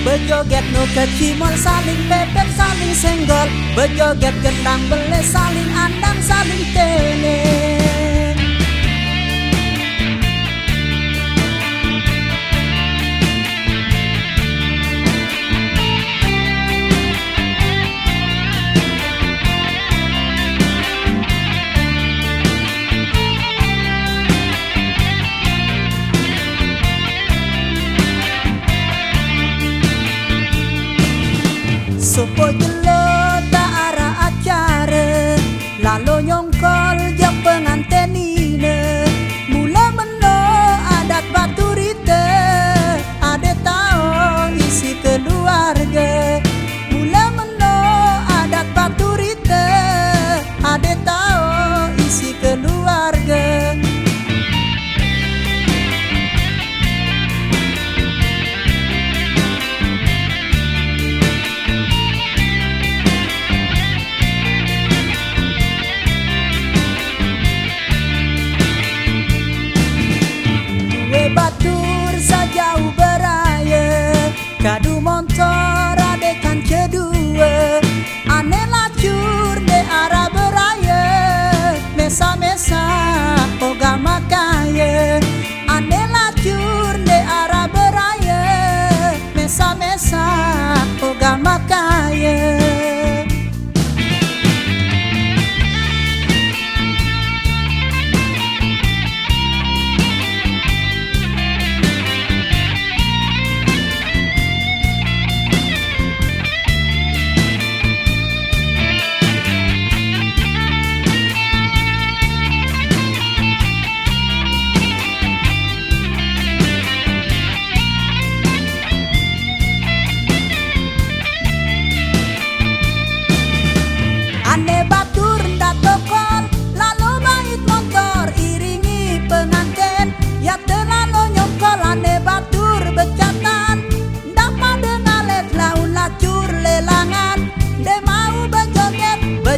Berjoget nuket kimon saling bebek saling senggol. Berjoget gendang beles saling andang saling teneng Supoy kilo ta ara atyare Lalo nyong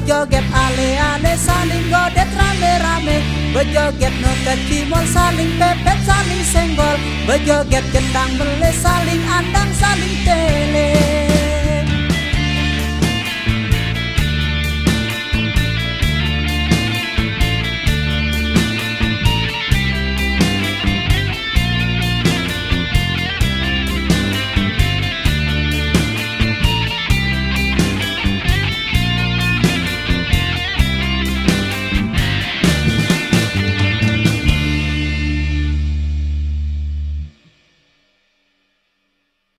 Berjoget ale-ale saling godet rame-rame Berjoget no kecimol saling pepet saling senggol. Berjoget gendang bele saling andang saling tele.